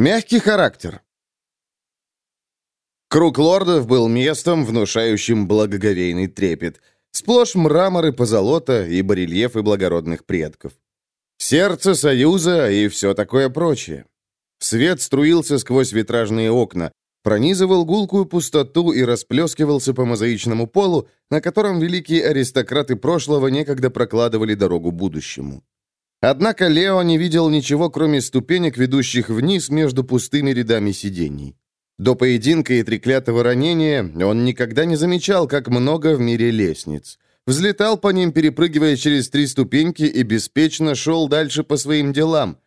Мягкий характер. Круг лордов был местом, внушающим благоговейный трепет. Сплошь мрамор и позолота, и барельефы благородных предков. Сердце Союза и все такое прочее. Свет струился сквозь витражные окна, пронизывал гулкую пустоту и расплескивался по мозаичному полу, на котором великие аристократы прошлого некогда прокладывали дорогу будущему. Однако Лео не видел ничего, кроме ступенек, ведущих вниз между пустыми рядами сидений. До поединка и треклятого ранения он никогда не замечал, как много в мире лестниц. Взлетал по ним, перепрыгивая через три ступеньки, и беспечно шел дальше по своим делам.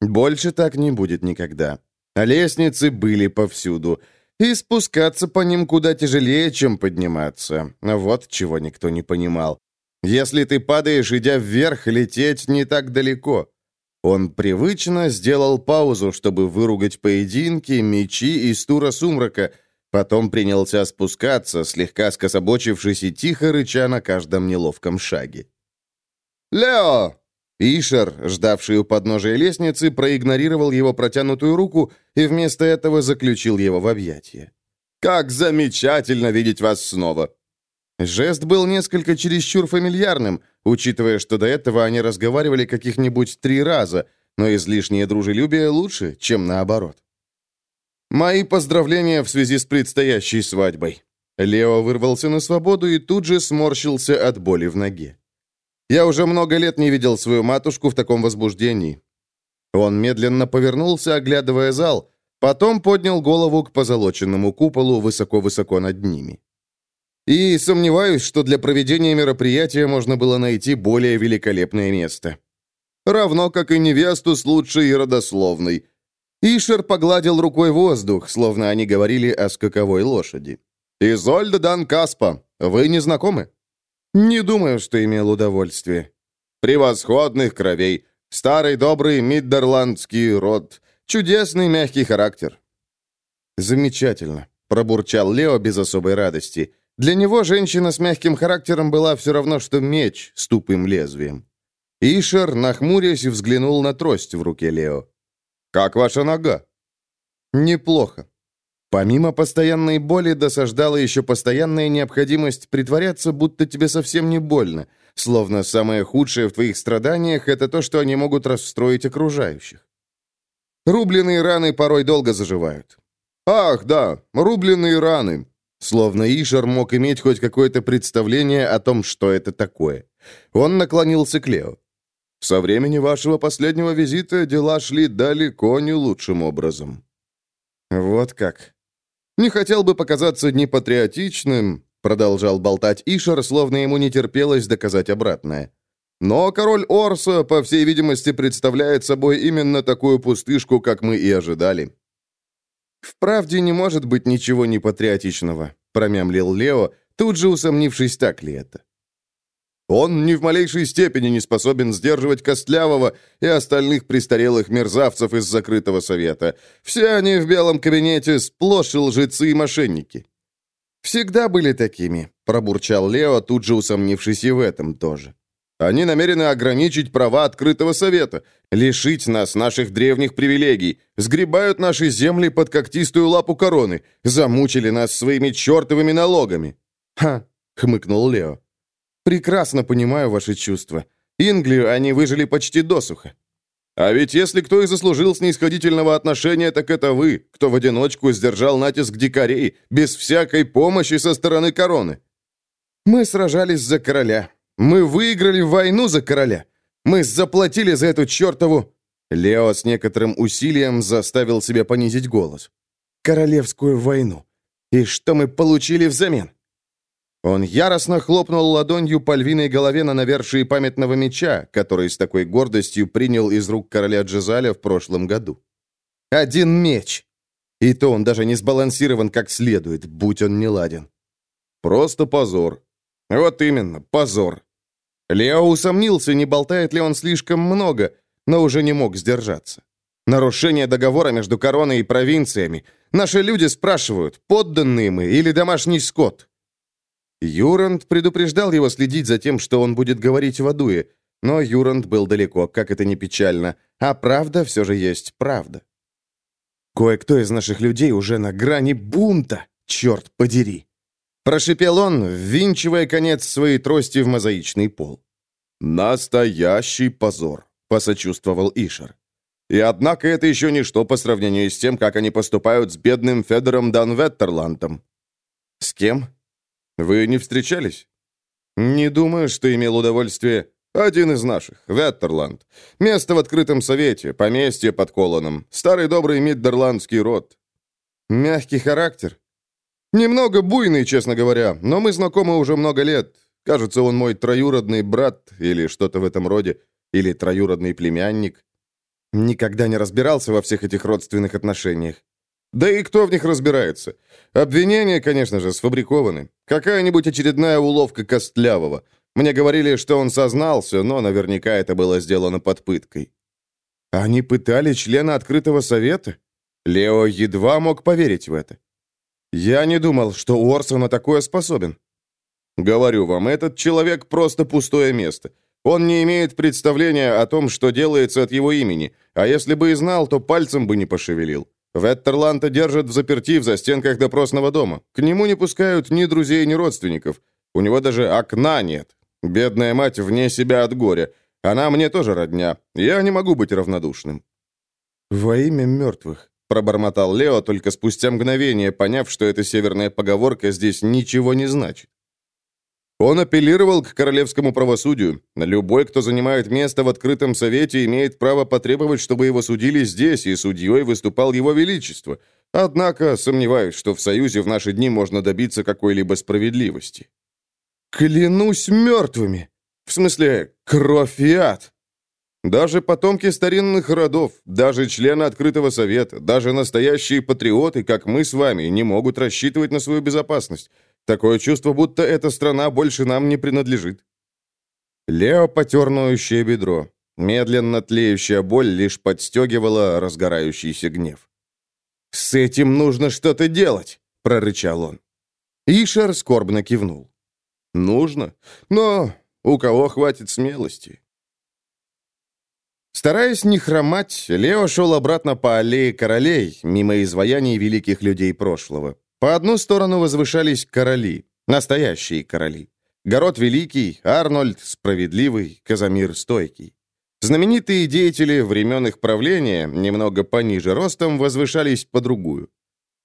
Больше так не будет никогда. А лестницы были повсюду. И спускаться по ним куда тяжелее, чем подниматься. Вот чего никто не понимал. Если ты падаешь, идя вверх, лететь не так далеко. Он привычно сделал паузу, чтобы выругать поединки, мечи и стура сумрака, потом принялся спускаться, слегка скособочившись и тихо рыча на каждом неловком шаге. «Лео!» Ишер, ждавший у подножия лестницы, проигнорировал его протянутую руку и вместо этого заключил его в объятия. «Как замечательно видеть вас снова! Жест был несколько чересчур фамильярным, учитывая, что до этого они разговаривали каких-нибудь три раза, но излишнее дружелюбие лучше, чем наоборот. «Мои поздравления в связи с предстоящей свадьбой». Лео вырвался на свободу и тут же сморщился от боли в ноге. «Я уже много лет не видел свою матушку в таком возбуждении». Он медленно повернулся, оглядывая зал, потом поднял голову к позолоченному куполу высоко-высоко над ними. И сомневаюсь, что для проведения мероприятия можно было найти более великолепное место. Равно как и невесту с лучшей родословной. Ишер погладил рукой воздух, словно они говорили о скаковой лошади. «Изольда Дан Каспа, вы не знакомы?» «Не думаю, что имел удовольствие». «Превосходных кровей. Старый добрый миддерландский род. Чудесный мягкий характер». «Замечательно», — пробурчал Лео без особой радости. Для него женщина с мягким характером была все равно, что меч с тупым лезвием. Ишер, нахмурясь, взглянул на трость в руке Лео. «Как ваша нога?» «Неплохо». Помимо постоянной боли досаждала еще постоянная необходимость притворяться, будто тебе совсем не больно, словно самое худшее в твоих страданиях — это то, что они могут расстроить окружающих. Рубленые раны порой долго заживают. «Ах, да, рубленые раны. Словно Ишер мог иметь хоть какое-то представление о том, что это такое. Он наклонился к Лео. «Со времени вашего последнего визита дела шли далеко не лучшим образом». «Вот как. Не хотел бы показаться непатриотичным», продолжал болтать Ишер, словно ему не терпелось доказать обратное. «Но король Орса, по всей видимости, представляет собой именно такую пустышку, как мы и ожидали. «В правде не может быть ничего непатриотичного», — промямлил Лео, тут же усомнившись, так ли это. «Он ни в малейшей степени не способен сдерживать Костлявого и остальных престарелых мерзавцев из закрытого совета. Все они в белом кабинете сплошь лжецы и мошенники». «Всегда были такими», — пробурчал Лео, тут же усомнившись и в этом тоже. Они намерены ограничить права открытого совета, лишить нас наших древних привилегий, сгребают наши земли под когтистую лапу короны, замучили нас своими чертовыми налогами». «Ха!» — хмыкнул Лео. «Прекрасно понимаю ваши чувства. Инглию они выжили почти досуха. А ведь если кто и заслужил снисходительного отношения, так это вы, кто в одиночку сдержал натиск дикарей, без всякой помощи со стороны короны. Мы сражались за короля, мы выиграли войну за короля. Мы заплатили за эту чертову...» Лео с некоторым усилием заставил себя понизить голос. «Королевскую войну. И что мы получили взамен?» Он яростно хлопнул ладонью по львиной голове на навершии памятного меча, который с такой гордостью принял из рук короля Джезаля в прошлом году. «Один меч!» И то он даже не сбалансирован как следует, будь он не ладен. «Просто позор», вот именно, позор. Лео усомнился, не болтает ли он слишком много, но уже не мог сдержаться. Нарушение договора между короной и провинциями. Наши люди спрашивают, подданные мы или домашний скот. Юранд предупреждал его следить за тем, что он будет говорить в Адуе, но Юранд был далеко, как это ни печально, а правда все же есть правда. Кое-кто из наших людей уже на грани бунта, черт подери!» Прошипел он, ввинчивая конец своей трости в мозаичный пол. «Настоящий позор», — посочувствовал Ишер. «И однако это еще ничто по сравнению с тем, как они поступают с бедным Федором Данветтерландом». «С кем?» «Вы не встречались?» «Не думаю, что имел удовольствие...» «Один из наших, Веттерланд. Место в открытом совете, поместье под Колоном. Старый добрый миддерландский род». «Мягкий характер?» «Немного буйный, честно говоря, но мы знакомы уже много лет. Кажется, он мой троюродный брат или что-то в этом роде, или троюродный племянник. Никогда не разбирался во всех этих родственных отношениях. Да и кто в них разбирается? Обвинения, конечно же, сфабрикованы. Какая-нибудь очередная уловка Костлявого. Мне говорили, что он сознался, но наверняка это было сделано под пыткой. Они пытали члена открытого совета? Лео едва мог поверить в это. Я не думал, что Уорсон на такое способен. Говорю вам, этот человек просто пустое место. Он не имеет представления о том, что делается от его имени, а если бы и знал, то пальцем бы не пошевелил. Веттерланта держат в заперти в застенках допросного дома. К нему не пускают ни друзей, ни родственников. У него даже окна нет. Бедная мать вне себя от горя. Она мне тоже родня. Я не могу быть равнодушным». «Во имя мертвых», — пробормотал Лео, только спустя мгновение, поняв, что эта северная поговорка здесь ничего не значит. Он апеллировал к королевскому правосудию. Любой, кто занимает место в открытом совете, имеет право потребовать, чтобы его судили здесь, и судьей выступал его величество. Однако сомневаюсь, что в Союзе в наши дни можно добиться какой-либо справедливости. «Клянусь мертвыми! В смысле, кровь и ад!» Даже потомки старинных родов, даже члены открытого совета, даже настоящие патриоты, как мы с вами, не могут рассчитывать на свою безопасность. Такое чувство, будто эта страна больше нам не принадлежит. Лео потер бедро. Медленно тлеющая боль лишь подстегивала разгорающийся гнев. «С этим нужно что-то делать!» — прорычал он. Ишер скорбно кивнул. «Нужно, но у кого хватит смелости?» Стараясь не хромать, Лео шел обратно по аллее королей, мимо изваяний великих людей прошлого. По одну сторону возвышались короли, настоящие короли. Город Великий, Арнольд Справедливый, Казамир Стойкий. Знаменитые деятели времен их правления, немного пониже ростом, возвышались по другую.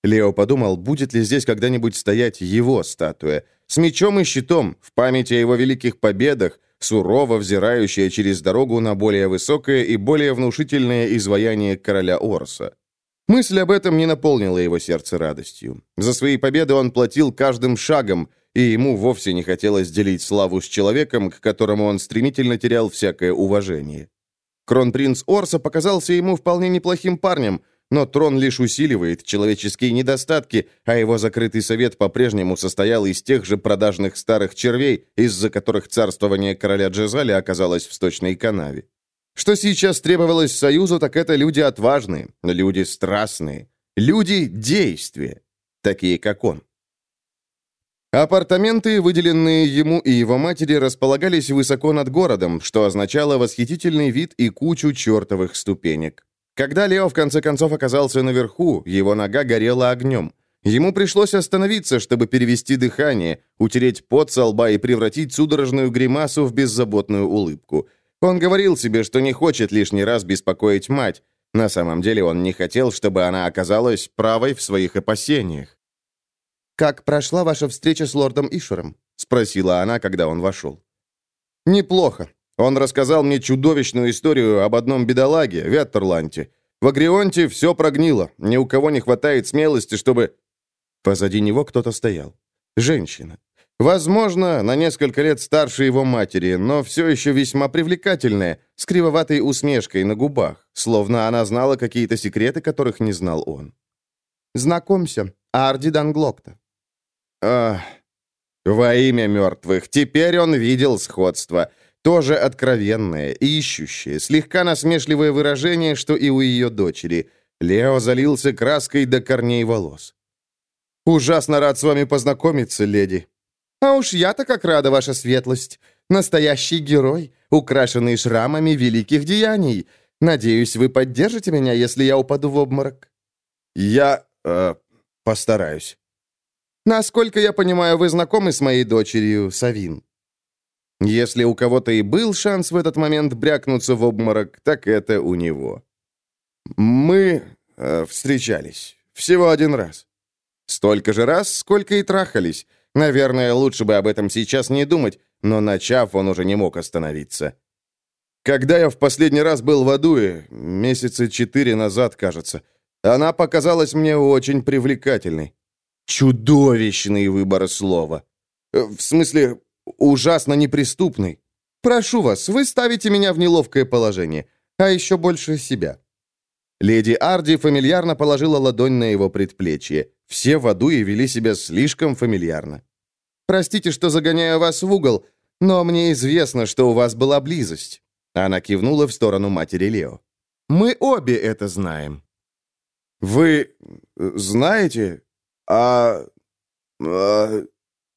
Лео подумал, будет ли здесь когда-нибудь стоять его статуя, с мечом и щитом, в память о его великих победах, сурово взирающая через дорогу на более высокое и более внушительное изваяние короля Орса. Мысль об этом не наполнила его сердце радостью. За свои победы он платил каждым шагом, и ему вовсе не хотелось делить славу с человеком, к которому он стремительно терял всякое уважение. Кронпринц Орса показался ему вполне неплохим парнем, но трон лишь усиливает человеческие недостатки, а его закрытый совет по-прежнему состоял из тех же продажных старых червей, из-за которых царствование короля Джезаля оказалось в сточной канаве. Что сейчас требовалось Союзу, так это люди отважные, люди страстные, люди действия, такие как он. Апартаменты, выделенные ему и его матери, располагались высоко над городом, что означало восхитительный вид и кучу чертовых ступенек. Когда Лео в конце концов оказался наверху, его нога горела огнем. Ему пришлось остановиться, чтобы перевести дыхание, утереть пот со лба и превратить судорожную гримасу в беззаботную улыбку – он говорил себе, что не хочет лишний раз беспокоить мать. На самом деле он не хотел, чтобы она оказалась правой в своих опасениях. «Как прошла ваша встреча с лордом Ишером?» — спросила она, когда он вошел. «Неплохо. Он рассказал мне чудовищную историю об одном бедолаге, Веттерланте. В Агрионте все прогнило, ни у кого не хватает смелости, чтобы...» Позади него кто-то стоял. Женщина. Возможно, на несколько лет старше его матери, но все еще весьма привлекательная, с кривоватой усмешкой на губах, словно она знала какие-то секреты, которых не знал он. «Знакомься, Арди Данглокта». «Ах, во имя мертвых, теперь он видел сходство». Тоже откровенное и ищущее, слегка насмешливое выражение, что и у ее дочери. Лео залился краской до корней волос. «Ужасно рад с вами познакомиться, леди», «А уж я-то как рада, ваша светлость! Настоящий герой, украшенный шрамами великих деяний! Надеюсь, вы поддержите меня, если я упаду в обморок?» Я... Э, постараюсь. Насколько я понимаю, вы знакомы с моей дочерью Савин? Если у кого-то и был шанс в этот момент брякнуться в обморок, так это у него. Мы э, встречались. Всего один раз. Столько же раз, сколько и трахались. Наверное, лучше бы об этом сейчас не думать, но начав, он уже не мог остановиться. Когда я в последний раз был в Адуе, месяца четыре назад, кажется, она показалась мне очень привлекательной. Чудовищный выбор слова. Э, в смысле, ужасно неприступный. Прошу вас, вы ставите меня в неловкое положение, а еще больше себя. Леди Арди фамильярно положила ладонь на его предплечье. Все в аду и вели себя слишком фамильярно. «Простите, что загоняю вас в угол, но мне известно, что у вас была близость». Она кивнула в сторону матери Лео. «Мы обе это знаем». «Вы э, знаете? А... а...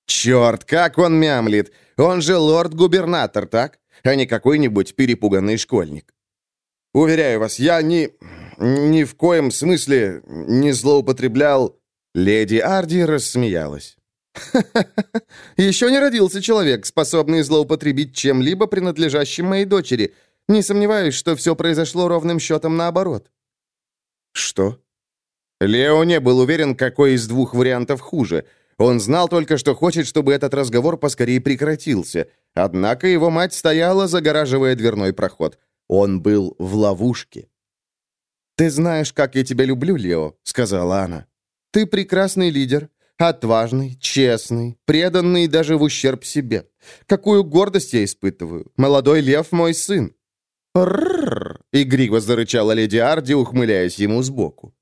Черт, как он мямлит! Он же лорд-губернатор, так? А не какой-нибудь перепуганный школьник. Уверяю вас, я ни... ни в коем смысле не злоупотреблял...» Леди Арди рассмеялась. «Ха-ха-ха! Еще не родился человек, способный злоупотребить чем-либо, принадлежащим моей дочери. Не сомневаюсь, что все произошло ровным счетом наоборот». «Что?» Лео не был уверен, какой из двух вариантов хуже. Он знал только, что хочет, чтобы этот разговор поскорее прекратился. Однако его мать стояла, загораживая дверной проход. Он был в ловушке. «Ты знаешь, как я тебя люблю, Лео», — сказала она. «Ты прекрасный лидер, отважный, честный, преданный даже в ущерб себе. Какую гордость я испытываю. Молодой лев мой сын». «Ррррр», — игриво зарычала леди Арди, ухмыляясь ему сбоку.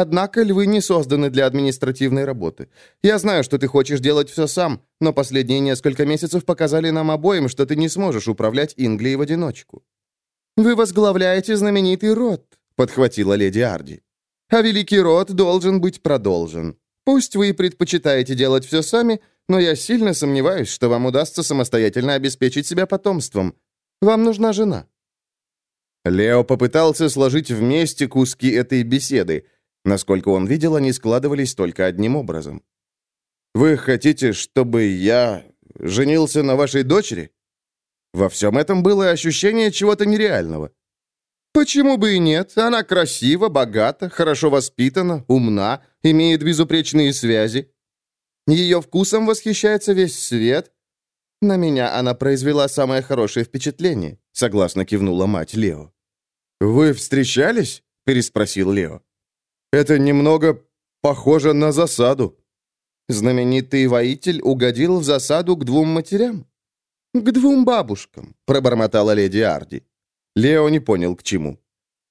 Однако львы не созданы для административной работы. Я знаю, что ты хочешь делать все сам, но последние несколько месяцев показали нам обоим, что ты не сможешь управлять Инглией в одиночку. Вы возглавляете знаменитый род, подхватила леди Арди. А великий род должен быть продолжен. Пусть вы и предпочитаете делать все сами, но я сильно сомневаюсь, что вам удастся самостоятельно обеспечить себя потомством. Вам нужна жена». Лео попытался сложить вместе куски этой беседы, Насколько он видел, они складывались только одним образом. «Вы хотите, чтобы я женился на вашей дочери?» Во всем этом было ощущение чего-то нереального. Почему бы и нет? Она красива, богата, хорошо воспитана, умна, имеет безупречные связи. Ее вкусом восхищается весь свет. На меня она произвела самое хорошее впечатление, согласно кивнула мать Лео. «Вы встречались?» — переспросил Лео. Это немного похоже на засаду. Знаменитый воитель угодил в засаду к двум матерям. «К двум бабушкам», — пробормотала леди Арди. Лео не понял, к чему.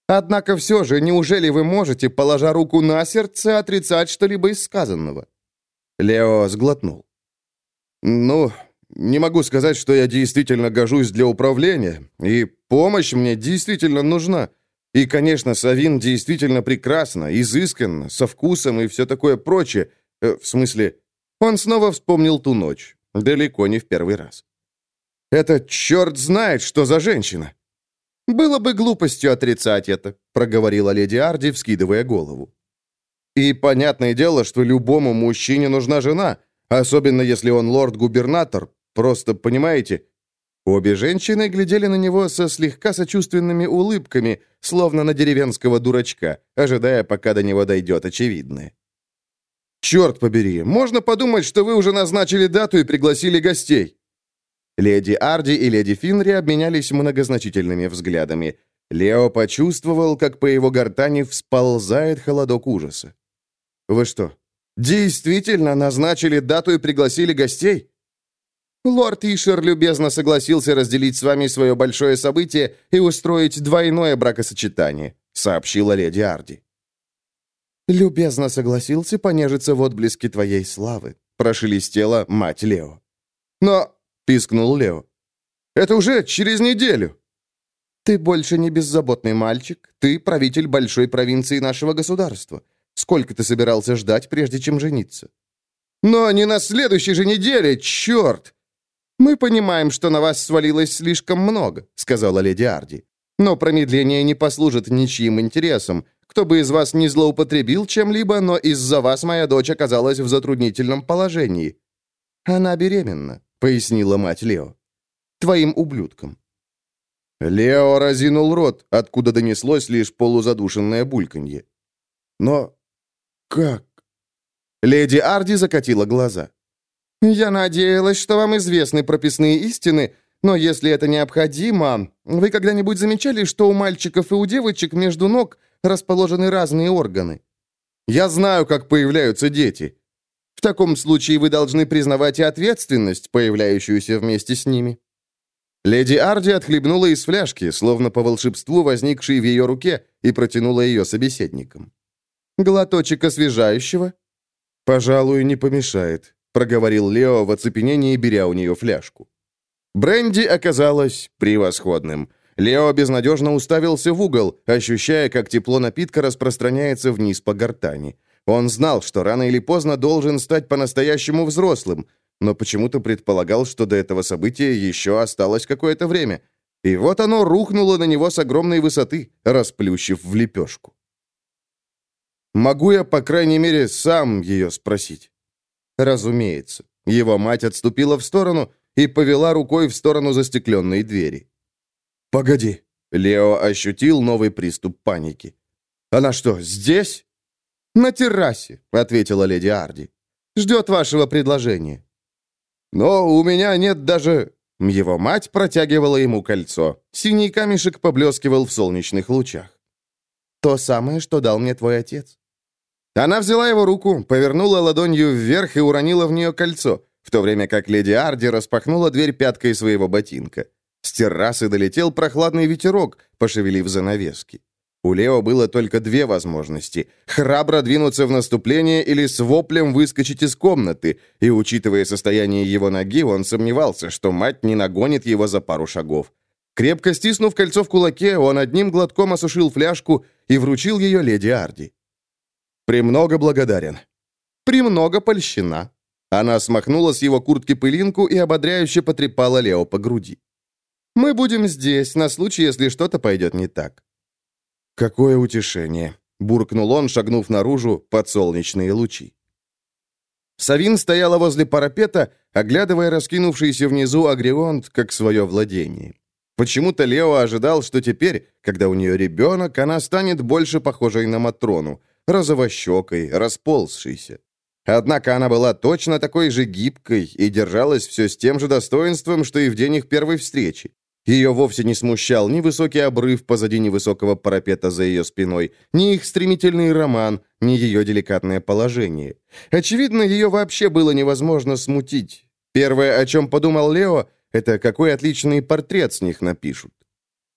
«Однако все же, неужели вы можете, положа руку на сердце, отрицать что-либо из сказанного?» Лео сглотнул. «Ну, не могу сказать, что я действительно гожусь для управления, и помощь мне действительно нужна. И, конечно, Савин действительно прекрасно, изысканно, со вкусом и все такое прочее. Э, в смысле, он снова вспомнил ту ночь. Далеко не в первый раз. Это черт знает, что за женщина. «Было бы глупостью отрицать это», — проговорила леди Арди, вскидывая голову. «И понятное дело, что любому мужчине нужна жена, особенно если он лорд-губернатор. Просто, понимаете, Обе женщины глядели на него со слегка сочувственными улыбками, словно на деревенского дурачка, ожидая, пока до него дойдет очевидное. «Черт побери, можно подумать, что вы уже назначили дату и пригласили гостей!» Леди Арди и леди Финри обменялись многозначительными взглядами. Лео почувствовал, как по его гортани всползает холодок ужаса. «Вы что, действительно назначили дату и пригласили гостей?» Лорд Ишер любезно согласился разделить с вами свое большое событие и устроить двойное бракосочетание», — сообщила леди Арди. «Любезно согласился понежиться в отблеске твоей славы», — прошелестела мать Лео. «Но...» — пискнул Лео. «Это уже через неделю». «Ты больше не беззаботный мальчик. Ты правитель большой провинции нашего государства. Сколько ты собирался ждать, прежде чем жениться?» «Но не на следующей же неделе, черт!» «Мы понимаем, что на вас свалилось слишком много», — сказала леди Арди. «Но промедление не послужит ничьим интересам. кто бы из вас не злоупотребил чем-либо, но из-за вас моя дочь оказалась в затруднительном положении». «Она беременна», — пояснила мать Лео. «Твоим ублюдком». Лео разинул рот, откуда донеслось лишь полузадушенное бульканье. «Но как?» Леди Арди закатила глаза. «Я надеялась, что вам известны прописные истины, но если это необходимо, вы когда-нибудь замечали, что у мальчиков и у девочек между ног расположены разные органы? Я знаю, как появляются дети. В таком случае вы должны признавать и ответственность, появляющуюся вместе с ними». Леди Арди отхлебнула из фляжки, словно по волшебству возникшей в ее руке, и протянула ее собеседникам. «Глоточек освежающего?» «Пожалуй, не помешает», — проговорил Лео в оцепенении, беря у нее фляжку. Бренди оказалось превосходным. Лео безнадежно уставился в угол, ощущая, как тепло напитка распространяется вниз по гортани. Он знал, что рано или поздно должен стать по-настоящему взрослым, но почему-то предполагал, что до этого события еще осталось какое-то время. И вот оно рухнуло на него с огромной высоты, расплющив в лепешку. Могу я, по крайней мере, сам ее спросить? Разумеется. Его мать отступила в сторону и повела рукой в сторону застекленной двери. «Погоди!» Лео ощутил новый приступ паники. «Она что, здесь?» «На террасе», — ответила леди Арди. «Ждет вашего предложения». «Но у меня нет даже...» Его мать протягивала ему кольцо. Синий камешек поблескивал в солнечных лучах. «То самое, что дал мне твой отец». Она взяла его руку, повернула ладонью вверх и уронила в нее кольцо, в то время как леди Арди распахнула дверь пяткой своего ботинка. С террасы долетел прохладный ветерок, пошевелив занавески. У Лео было только две возможности — храбро двинуться в наступление или с воплем выскочить из комнаты, и, учитывая состояние его ноги, он сомневался, что мать не нагонит его за пару шагов. Крепко стиснув кольцо в кулаке, он одним глотком осушил фляжку и вручил ее леди Арди. «Премного благодарен». «Премного польщена». Она смахнула с его куртки пылинку и ободряюще потрепала Лео по груди. «Мы будем здесь, на случай, если что-то пойдет не так». «Какое утешение!» — буркнул он, шагнув наружу под солнечные лучи. Савин стояла возле парапета, оглядывая раскинувшийся внизу агрионт как свое владение. Почему-то Лео ожидал, что теперь, когда у нее ребенок, она станет больше похожей на Матрону — розовощекой, расползшейся. Однако она была точно такой же гибкой и держалась все с тем же достоинством, что и в день их первой встречи. Ее вовсе не смущал ни высокий обрыв позади невысокого парапета за ее спиной, ни их стремительный роман, ни ее деликатное положение. Очевидно, ее вообще было невозможно смутить. Первое, о чем подумал Лео, это какой отличный портрет с них напишут.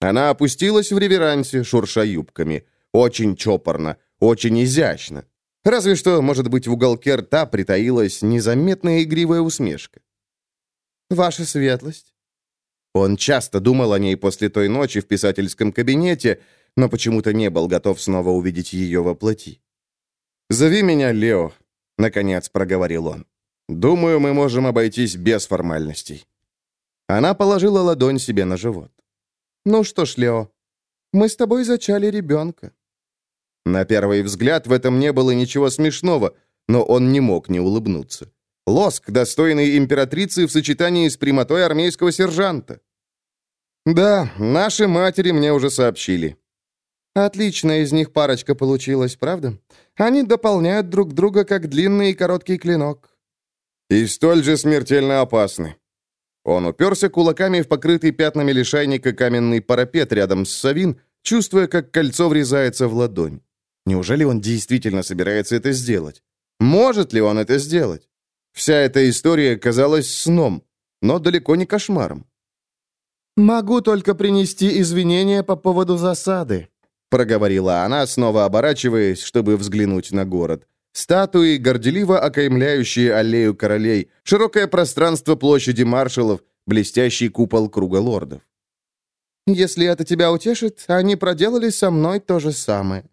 Она опустилась в реверансе, шурша юбками. Очень чопорно, очень изящно. Разве что, может быть, в уголке рта притаилась незаметная игривая усмешка. «Ваша светлость». Он часто думал о ней после той ночи в писательском кабинете, но почему-то не был готов снова увидеть ее во плоти. «Зови меня Лео», — наконец проговорил он. «Думаю, мы можем обойтись без формальностей». Она положила ладонь себе на живот. «Ну что ж, Лео, мы с тобой зачали ребенка. На первый взгляд в этом не было ничего смешного, но он не мог не улыбнуться. Лоск, достойный императрицы в сочетании с прямотой армейского сержанта. «Да, наши матери мне уже сообщили». «Отличная из них парочка получилась, правда? Они дополняют друг друга, как длинный и короткий клинок». «И столь же смертельно опасны». Он уперся кулаками в покрытый пятнами лишайника каменный парапет рядом с Савин, чувствуя, как кольцо врезается в ладонь. Неужели он действительно собирается это сделать? Может ли он это сделать? Вся эта история казалась сном, но далеко не кошмаром. «Могу только принести извинения по поводу засады», проговорила она, снова оборачиваясь, чтобы взглянуть на город. Статуи, горделиво окаймляющие аллею королей, широкое пространство площади маршалов, блестящий купол круга лордов. «Если это тебя утешит, они проделали со мной то же самое.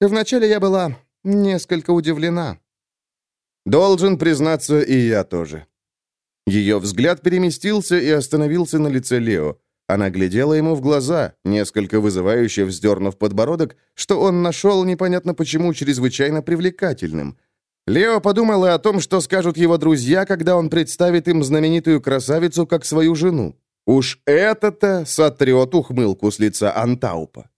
Вначале я была несколько удивлена. Должен признаться, и я тоже. Ее взгляд переместился и остановился на лице Лео. Она глядела ему в глаза, несколько вызывающе вздернув подбородок, что он нашел непонятно почему чрезвычайно привлекательным. Лео подумала о том, что скажут его друзья, когда он представит им знаменитую красавицу как свою жену. Уж это-то сотрет ухмылку с лица Антаупа.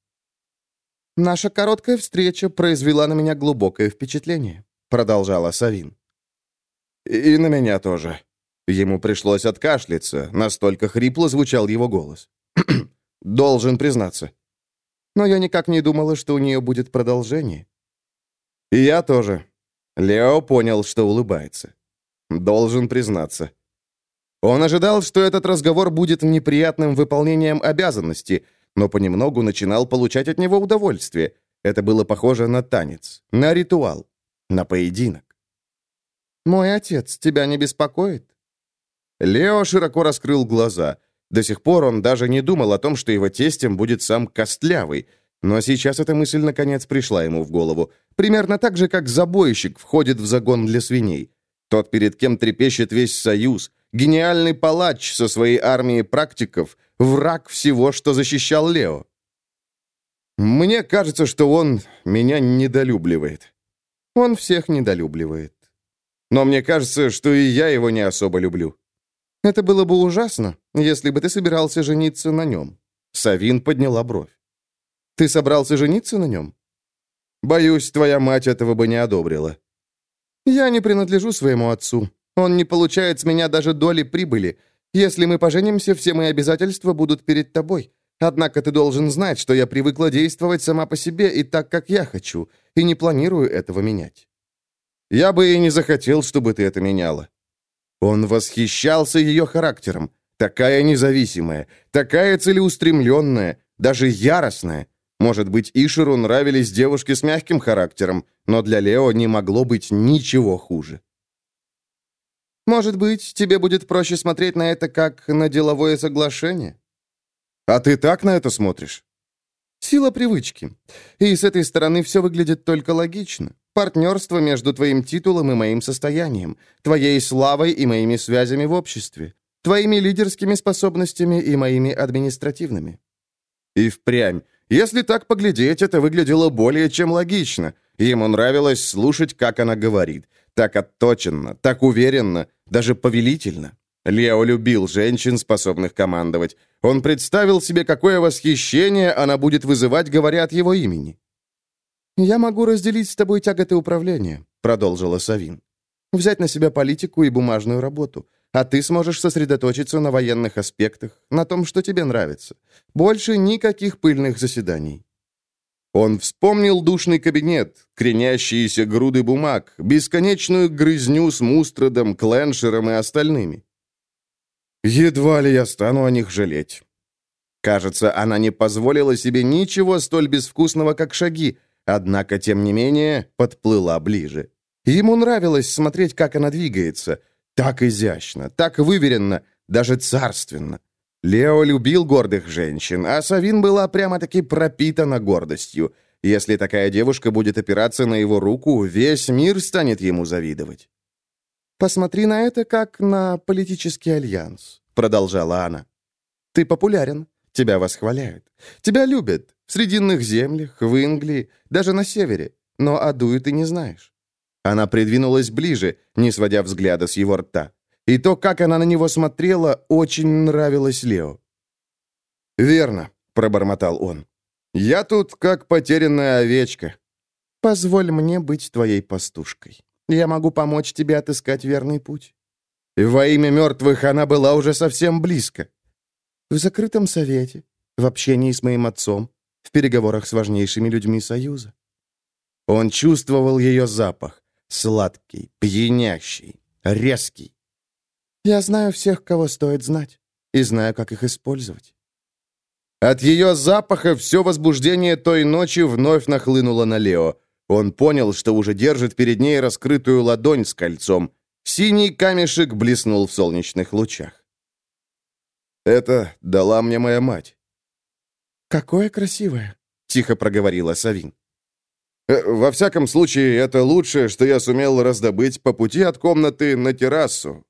«Наша короткая встреча произвела на меня глубокое впечатление», — продолжала Савин. «И на меня тоже». Ему пришлось откашляться, настолько хрипло звучал его голос. «Должен признаться». Но я никак не думала, что у нее будет продолжение. И я тоже. Лео понял, что улыбается. Должен признаться. Он ожидал, что этот разговор будет неприятным выполнением обязанности, но понемногу начинал получать от него удовольствие. Это было похоже на танец, на ритуал, на поединок. «Мой отец тебя не беспокоит?» Лео широко раскрыл глаза. До сих пор он даже не думал о том, что его тестем будет сам Костлявый, но сейчас эта мысль наконец пришла ему в голову. Примерно так же, как забойщик входит в загон для свиней. Тот, перед кем трепещет весь союз, гениальный палач со своей армией практиков, враг всего, что защищал Лео. Мне кажется, что он меня недолюбливает. Он всех недолюбливает. Но мне кажется, что и я его не особо люблю. Это было бы ужасно, если бы ты собирался жениться на нем. Савин подняла бровь. Ты собрался жениться на нем? Боюсь, твоя мать этого бы не одобрила. Я не принадлежу своему отцу. Он не получает с меня даже доли прибыли. Если мы поженимся, все мои обязательства будут перед тобой. Однако ты должен знать, что я привыкла действовать сама по себе и так, как я хочу, и не планирую этого менять. Я бы и не захотел, чтобы ты это меняла. Он восхищался ее характером. Такая независимая, такая целеустремленная, даже яростная. Может быть, Ишеру нравились девушки с мягким характером, но для Лео не могло быть ничего хуже. Может быть, тебе будет проще смотреть на это как на деловое соглашение? А ты так на это смотришь? Сила привычки. И с этой стороны все выглядит только логично. Партнерство между твоим титулом и моим состоянием, твоей славой и моими связями в обществе, твоими лидерскими способностями и моими административными. И впрямь. Если так поглядеть, это выглядело более чем логично. Ему нравилось слушать, как она говорит. Так отточенно, так уверенно, даже повелительно. Лео любил женщин, способных командовать. Он представил себе, какое восхищение она будет вызывать, говоря от его имени. «Я могу разделить с тобой тяготы управления», — продолжила Савин. «Взять на себя политику и бумажную работу, а ты сможешь сосредоточиться на военных аспектах, на том, что тебе нравится. Больше никаких пыльных заседаний. Он вспомнил душный кабинет, кренящиеся груды бумаг, бесконечную грызню с Мустрадом, Кленшером и остальными. Едва ли я стану о них жалеть. Кажется, она не позволила себе ничего столь безвкусного, как шаги, однако, тем не менее, подплыла ближе. Ему нравилось смотреть, как она двигается. Так изящно, так выверенно, даже царственно. Лео любил гордых женщин, а Савин была прямо-таки пропитана гордостью. Если такая девушка будет опираться на его руку, весь мир станет ему завидовать. «Посмотри на это как на политический альянс», — продолжала она. «Ты популярен, тебя восхваляют, тебя любят в Срединных землях, в Англии, даже на севере, но Адую ты не знаешь». Она придвинулась ближе, не сводя взгляда с его рта. И то, как она на него смотрела, очень нравилось Лео. «Верно», — пробормотал он. «Я тут как потерянная овечка. Позволь мне быть твоей пастушкой. Я могу помочь тебе отыскать верный путь». Во имя мертвых она была уже совсем близко. В закрытом совете, в общении с моим отцом, в переговорах с важнейшими людьми Союза. Он чувствовал ее запах, сладкий, пьянящий, резкий. Я знаю всех, кого стоит знать, и знаю, как их использовать. От ее запаха все возбуждение той ночи вновь нахлынуло на Лео. Он понял, что уже держит перед ней раскрытую ладонь с кольцом. Синий камешек блеснул в солнечных лучах. «Это дала мне моя мать». «Какое красивое», — тихо проговорила Савин. «Э, «Во всяком случае, это лучшее, что я сумел раздобыть по пути от комнаты на террасу,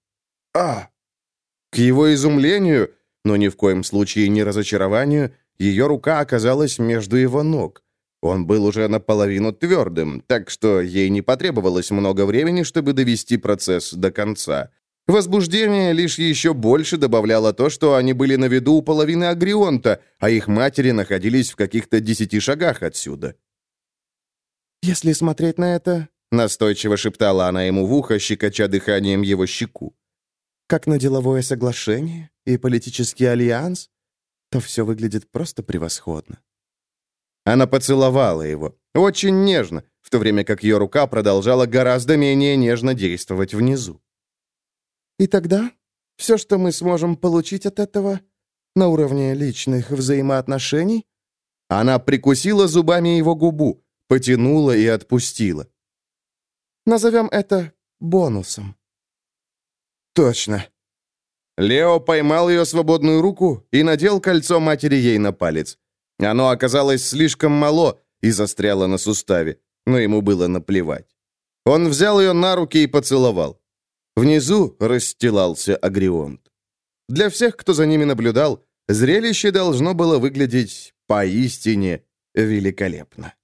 а К его изумлению, но ни в коем случае не разочарованию, ее рука оказалась между его ног. Он был уже наполовину твердым, так что ей не потребовалось много времени, чтобы довести процесс до конца. Возбуждение лишь еще больше добавляло то, что они были на виду у половины Агрионта, а их матери находились в каких-то десяти шагах отсюда. «Если смотреть на это», — настойчиво шептала она ему в ухо, щекоча дыханием его щеку, «как на деловое соглашение и политический альянс, то все выглядит просто превосходно». Она поцеловала его, очень нежно, в то время как ее рука продолжала гораздо менее нежно действовать внизу. И тогда все, что мы сможем получить от этого на уровне личных взаимоотношений...» Она прикусила зубами его губу, потянула и отпустила. «Назовем это бонусом». «Точно». Лео поймал ее свободную руку и надел кольцо матери ей на палец. Оно оказалось слишком мало и застряло на суставе, но ему было наплевать. Он взял ее на руки и поцеловал. Внизу расстилался агрионт. Для всех, кто за ними наблюдал, зрелище должно было выглядеть поистине великолепно.